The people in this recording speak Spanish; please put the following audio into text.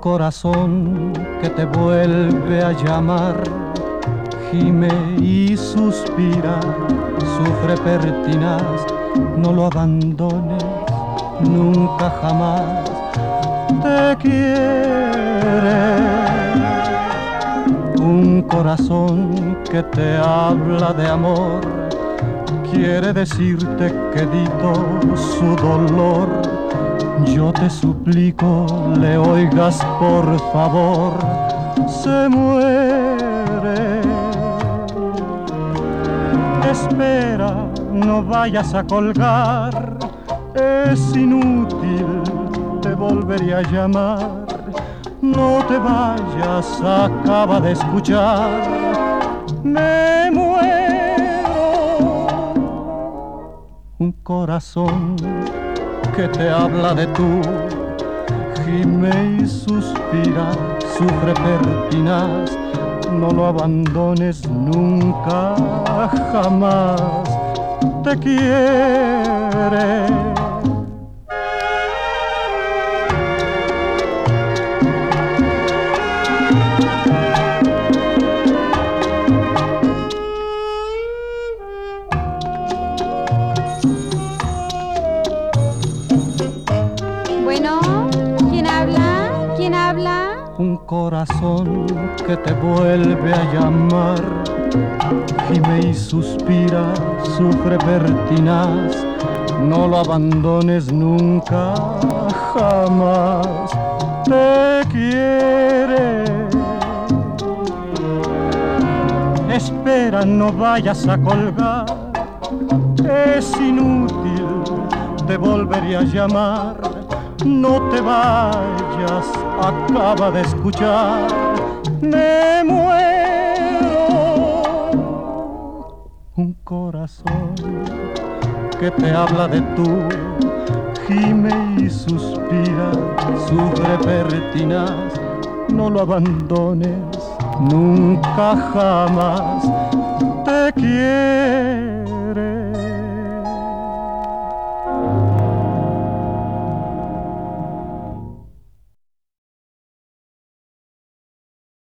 corazón que te vuelve a llamar, gime y suspira, sufre pertinaz, no lo abandones nunca jamás, te quiere. Un corazón que te habla de amor, quiere decirte que dito su dolor yo te suplico, le oigas por favor, se muere. Espera, no vayas a colgar, es inútil, te volveré a llamar. No te vayas, acaba de escuchar, me muero. Un corazón que te habla de tú, gime y suspira, sufre pertinaz, no lo abandones nunca, jamás, te quiere corazón que te vuelve a llamar. Gime y suspira, sufre pertinaz, no lo abandones nunca, jamás. Te quiere. Espera, no vayas a colgar, es inútil, te volveré a llamar, no te vayas acaba de escuchar, me muero. Un corazón que te habla de tú, gime y suspira, sufre pertinaz, no lo abandones nunca jamás, te quiero